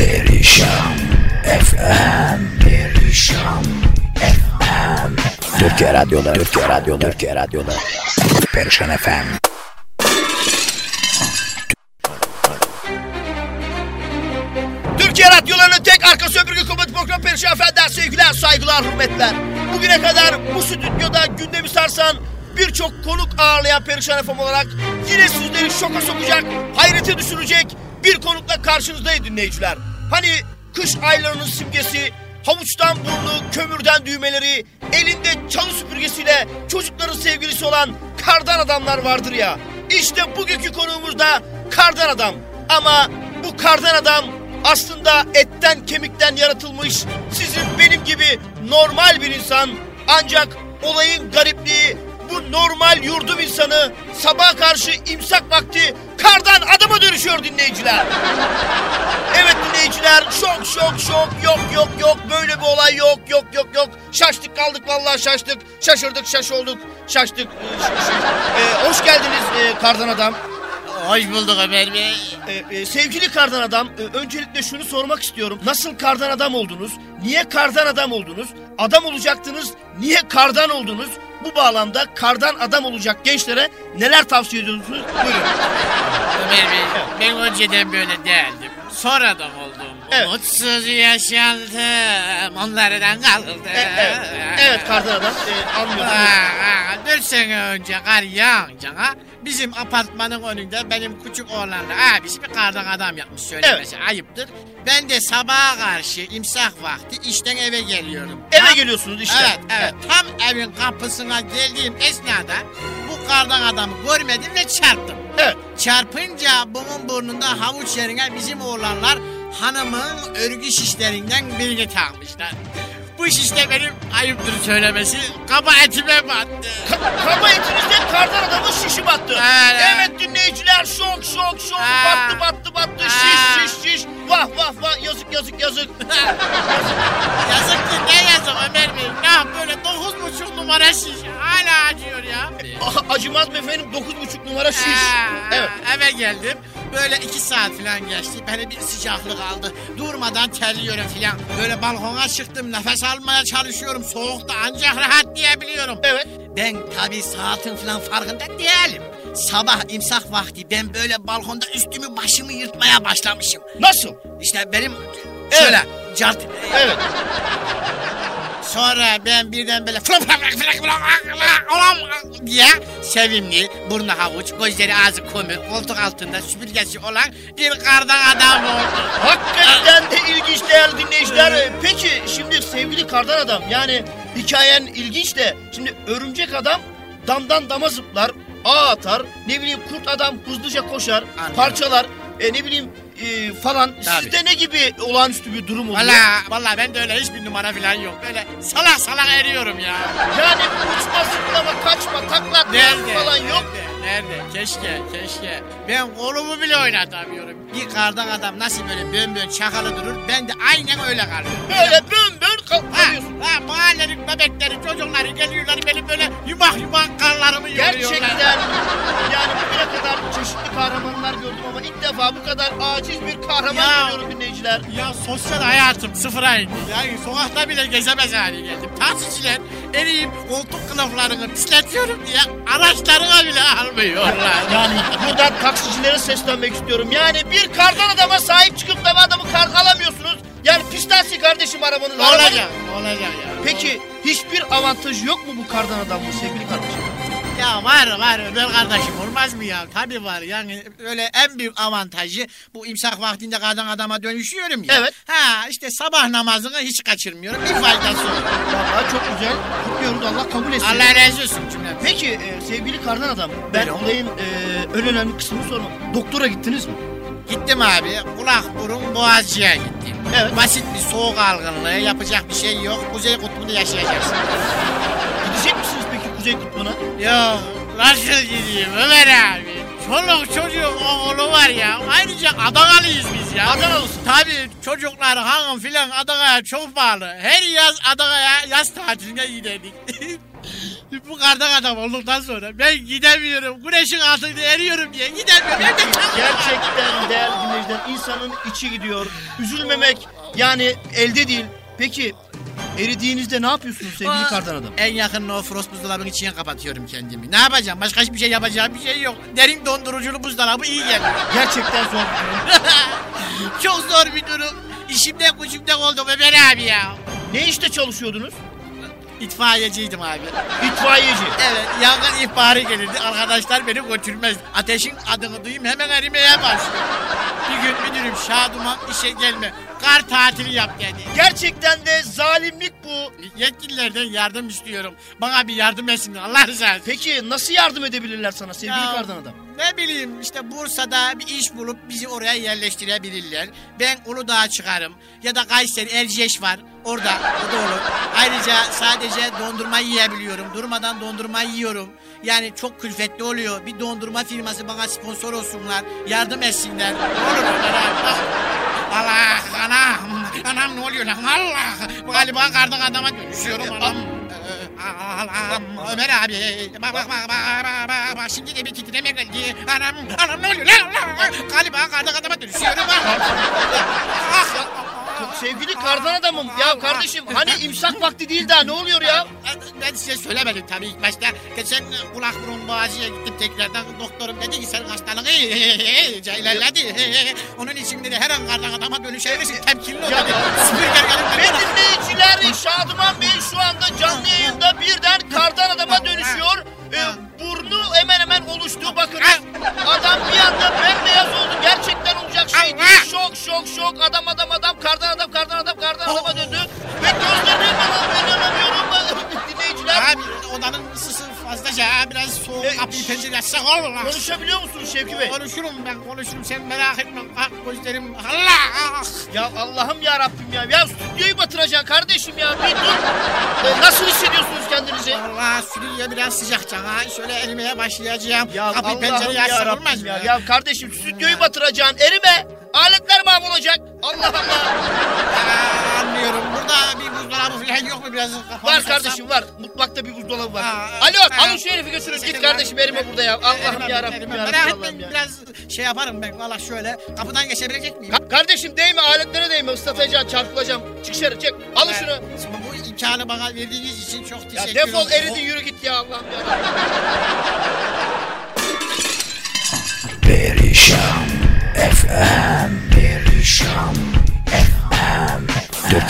Perişan FM Perişan FM Türkiye Radyoları Türkiye Radyoları Türkiye Radyoları Perişan FM Türkiye radyolarının tek arka sömürge komedi programı Perişan Efendiler sevgiler, saygılar, hürmetler. Bugüne kadar bu stüdyoda gündemi sarsan birçok konuk ağırlayan Perişan FM olarak yine sizleri şoka sokacak, hayrete düşürecek bir konukla karşınızdayız dinleyiciler. Hani kış aylarının simgesi, havuçtan burnu, kömürden düğmeleri, elinde çalı süpürgesiyle çocukların sevgilisi olan kardan adamlar vardır ya. İşte bugünkü konuğumuz da kardan adam. Ama bu kardan adam aslında etten kemikten yaratılmış sizin benim gibi normal bir insan ancak olayın garipliği bu normal yurdum insanı sabah karşı imsak vakti kardan adama dönüşüyor dinleyiciler. Evet dinleyiciler şok şok şok yok yok yok böyle bir olay yok yok yok yok şaştık kaldık vallahi şaştık şaşırdık şaş olduk şaştık Ee, hoş geldiniz e, kardan adam. Hoş bulduk Ömer Bey. Ee, e, sevgili kardan adam, e, öncelikle şunu sormak istiyorum. Nasıl kardan adam oldunuz? Niye kardan adam oldunuz? Adam olacaktınız, niye kardan oldunuz? Bu bağlamda kardan adam olacak gençlere neler tavsiye ediyorsunuz? Buyurun. Ömer Bey, ben önceden böyle değildim. Sonradan oldum. Evet. Mutsuz yaşandım, onlardan kaldım. E, evet, evet kardan adam, e, anlıyorum. Aa, dört sene önce kar yağınca bizim apartmanın önünde benim küçük oğlanla abisi bir kardan adam yapmış söylemesi ayıptır. Ben de sabaha karşı imsak vakti işten eve geliyorum. Eve Tam- geliyorsunuz işte. Evet, evet. Tam evin kapısına geldiğim esnada bu kardan adamı görmedim ve çarptım. Evet. Çarpınca bunun burnunda havuç yerine bizim oğlanlar hanımın örgü şişlerinden birini takmışlar. Bu şiş de benim ayıptır söylemesi kaba etime battı. Ka- kaba etinizde kardan adamın şişi battı. Evet. Evet dinleyiciler şok şok şok Ha. battı battı battı şiş şiş şiş. Vah vah vah yazık yazık yazık. yazık ki ne yazık Ömer Bey. Ya böyle dokuz buçuk numara şiş hala acıyor ya. Acımaz mı efendim 9,5 numara şiş. Ha, Evet. Eve geldim. Böyle iki saat falan geçti. Beni bir sıcaklık aldı. Durmadan terliyorum falan. Böyle balkona çıktım. Nefes almaya çalışıyorum. Soğukta ancak rahat diyebiliyorum. Evet. Ben tabii saatin falan farkında değilim. Sabah imsak vakti ben böyle balkonda üstümü başımı yırtmaya başlamışım. Nasıl? İşte benim Evet. şöyle cart Evet. Sonra ben birden böyle flop diye sevimli, burnu havuç, gözleri ağzı kömür, koltuk altında süpürgesi olan bir kardan adam oldu. Hakikaten de ilginç değerli dinleyiciler. Peki şimdi sevgili kardan adam yani hikayen ilginç de şimdi örümcek adam damdan dama zıplar, ağ atar, ne bileyim kurt adam hızlıca koşar, Anlıyorum. parçalar, e, ne bileyim e, falan. Tabii. Sizde ne gibi olağanüstü bir durum oluyor? Valla valla ben de öyle hiçbir numara falan yok. Böyle salak salak eriyorum ya. Yani uçma, zıplama, kaçma, takla Nerede? falan yok. Nerede? Nerede? Keşke, keşke. Ben kolumu bile oynatamıyorum. Bir kardan adam nasıl böyle bön bön çakalı durur, ben de aynen öyle kalıyorum. Böyle bön bön kal- Ha, ha, mahallenin bebekleri, çocukları geliyorlar beni böyle yumak yumak karlarımı yoruyorlar. Gerçekten yani bugüne kadar çeşitli kahramanlar gördüm ama ilk defa bu kadar aciz bir kahraman Ya. görüyorum dinleyiciler. Ya sosyal hayatım sıfıra indi. Yani sokakta bile gezemez hale geldim. Taksiciler eriyip koltuk kılıflarını pisletiyorum diye araçlarına bile almıyorlar. Yani buradan taksicilere seslenmek istiyorum. Yani bir kardan adama sahip çıkıp da bu adamı kar alamıyorsunuz. Yani pistansi kardeşim arabanız. ne Arabanın- olacak? Ne olacak ya? Peki hiçbir avantajı yok mu bu kardan adamın sevgili kardeşim? Ya var var Ömer kardeşim olmaz mı ya? Tabii var yani öyle en büyük avantajı bu imsak vaktinde kadın adama dönüşüyorum ya. Evet. Ha işte sabah namazını hiç kaçırmıyorum bir faydası yok. Vallahi çok güzel. Kutluyoruz Allah kabul etsin. Allah razı olsun cümle. Peki e, sevgili kardan adam ben Buyurun. olayın e, en önemli kısmını sormak. Doktora gittiniz mi? Gittim abi kulak burun boğazcıya gittim. Evet. Basit bir soğuk algınlığı yapacak bir şey yok. Kuzey kutbunda yaşayacaksın. Gidecek misiniz peki Kuzey Kutbu'na? Ya nasıl gideyim Ömer abi? Çoluk çocuğun oğlu var ya. Ayrıca Adanalıyız biz ya. Adanalısın. Tabii çocuklar hanım filan Adana'ya çok bağlı. Her yaz Adana'ya yaz tatiline giderdik. Bu kardan adam olduktan sonra ben gidemiyorum. Güneşin altında eriyorum diye gidemiyorum. Evde. Gerçekten değerli dinleyiciler insanın içi gidiyor. Üzülmemek yani elde değil. Peki eridiğinizde ne yapıyorsunuz sevgili kardan adam? En yakın o frost buzdolabının içine kapatıyorum kendimi. Ne yapacağım? Başka hiçbir şey yapacağım bir şey yok. Derin donduruculu buzdolabı iyi geliyor. Gerçekten zor bir durum. Çok zor bir durum. İşimde gücümde oldu Ömer abi ya. Ne işte çalışıyordunuz? İtfaiyeciydim abi. İtfaiyeci. Evet yangın ihbarı gelirdi. Arkadaşlar beni götürmez. Ateşin adını duyayım hemen erimeye başlıyor. Bir gün müdürüm Şaduman işe gelme. Kar tatili yap dedi. Gerçekten de zalimlik bu. Yetkililerden yardım istiyorum. Bana bir yardım etsinler Allah rızası için. Peki nasıl yardım edebilirler sana sevgili Ya, kardan adam? Ne bileyim işte Bursa'da bir iş bulup bizi oraya yerleştirebilirler. Ben Uludağ'a çıkarım. Ya da Kayseri Erciyes var. Orada o da olur. Ayrıca sadece dondurma yiyebiliyorum. Durmadan dondurma yiyorum. Yani çok külfetli oluyor. Bir dondurma firması bana sponsor olsunlar. Yardım etsinler. Ne olur bak. Allah anam. Anam ne oluyor lan? Allah. Galiba kardan adama dönüşüyorum anam. Allah'ım Ömer abi. Bak bak bak bak bak bak şimdi de bir titreme geldi. Anam anam ne oluyor lan? Allah! Galiba kardan adama dönüşüyorum Sevgili kardan adamım ya kardeşim hani imsak vakti değil daha ne oluyor ya? Ben size söylemedim tabii ilk başta. Geçen kulak burun boğazıya gittim tekrardan. Doktorum dedi ki senin hastalığın ilerledi. Onun için dedi her an kardan adama dönüşebilirsin. Temkinli ol Ya- dedi. Süpürge Ve gelip dinleyiciler Şadıman Bey şu anda canlı yayında birden kardan adama dönüşüyor. Ee, burnu olur lan. Konuşabiliyor musunuz Şevki Bey? Konuşurum ben konuşurum sen merak etme. Bak gözlerim Allah. Ya Allah'ım ya Rabbim ya. Ya stüdyoyu batıracaksın kardeşim ya. Bir dur. Ee, nasıl hissediyorsunuz kendinizi? Allah stüdyo biraz sıcak cana. Şöyle erimeye başlayacağım. Ya Kapıyı Allah'ım pencereyi ya olmaz Rabbim mı? ya. Ya kardeşim stüdyoyu batıracaksın. Erime. Aletler mahvolacak. Allah Allah. Anlıyorum. Burada bir buzdolabı falan yok mu biraz Var kardeşim var. Mutfakta bir buzdolabı var. Aa, Alo alın şu herifi götürün. Git kardeşim var. erime burada ya. Allah'ım Erimem, ya Rabbim erimem. ya Merak etmeyin ya. biraz şey yaparım ben valla şöyle. Kapıdan geçebilecek miyim? Ka- Kardeşim değme aletlere değme ıslatacaksın çarpılacağım. Çık dışarı çık. Alın şunu. Şimdi bu imkanı bana verdiğiniz için çok teşekkür Ya ederim. defol eridi yürü git ya Allah'ım ya. Perişan FM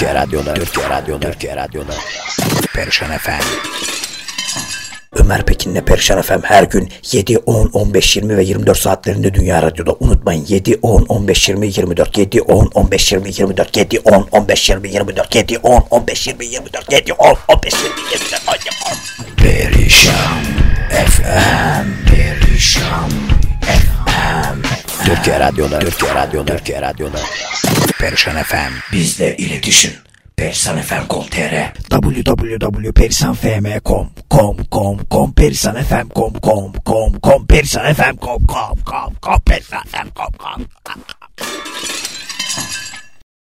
Türkiye Radyoları. Türkiye Radyoları. Türkiye Radyoları. Perişan FM Ömer Pekin'le Perişan FM her gün 7, 10, 15, 20 ve 24 saatlerinde Dünya Radyo'da. Unutmayın 7, 10, 15, 20, 24, 7, 10, 15, 20, 24, 7, 10, 15, 20, 24, 7, 10, 15, 20, 24, 7, 10, 15, 20, 24, 10. Perişan FM Perişan Türkiye Radyoları Türkiye Radyoları Türkiye Radyoları Perişan FM Bizle iletişim. Perisanfm.com.tr www.perisanfm.com com com. Com perisanfm.com com. Com com perisanfm.com com. Com com perisanfm.com com